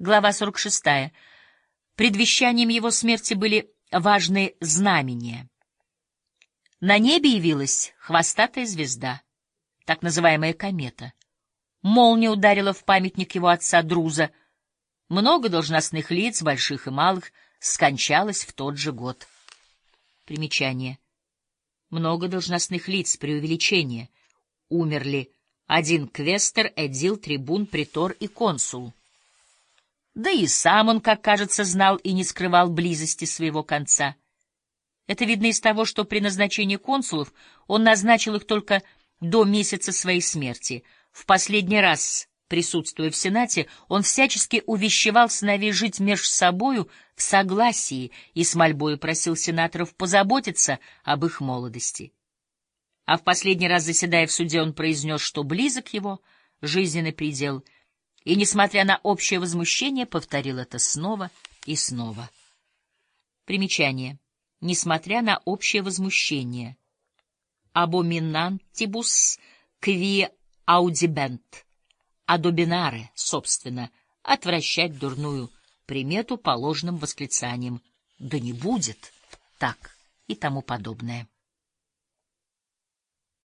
Глава 46. Предвещанием его смерти были важные знамения. На небе явилась хвостатая звезда, так называемая комета. Молния ударила в памятник его отца Друза. Много должностных лиц, больших и малых, скончалось в тот же год. Примечание. Много должностных лиц, преувеличение. Умерли один квестер, эдил, трибун, притор и консул. Да и сам он, как кажется, знал и не скрывал близости своего конца. Это видно из того, что при назначении консулов он назначил их только до месяца своей смерти. В последний раз, присутствуя в Сенате, он всячески увещевал сыновей жить меж собою в согласии и с мольбою просил сенаторов позаботиться об их молодости. А в последний раз, заседая в суде, он произнес, что близок его жизненный предел — и, несмотря на общее возмущение, повторил это снова и снова. Примечание. Несмотря на общее возмущение. Абоминантибус кви аудибент. Адобинаре, собственно, отвращать дурную примету по ложным восклицаниям. Да не будет так и тому подобное.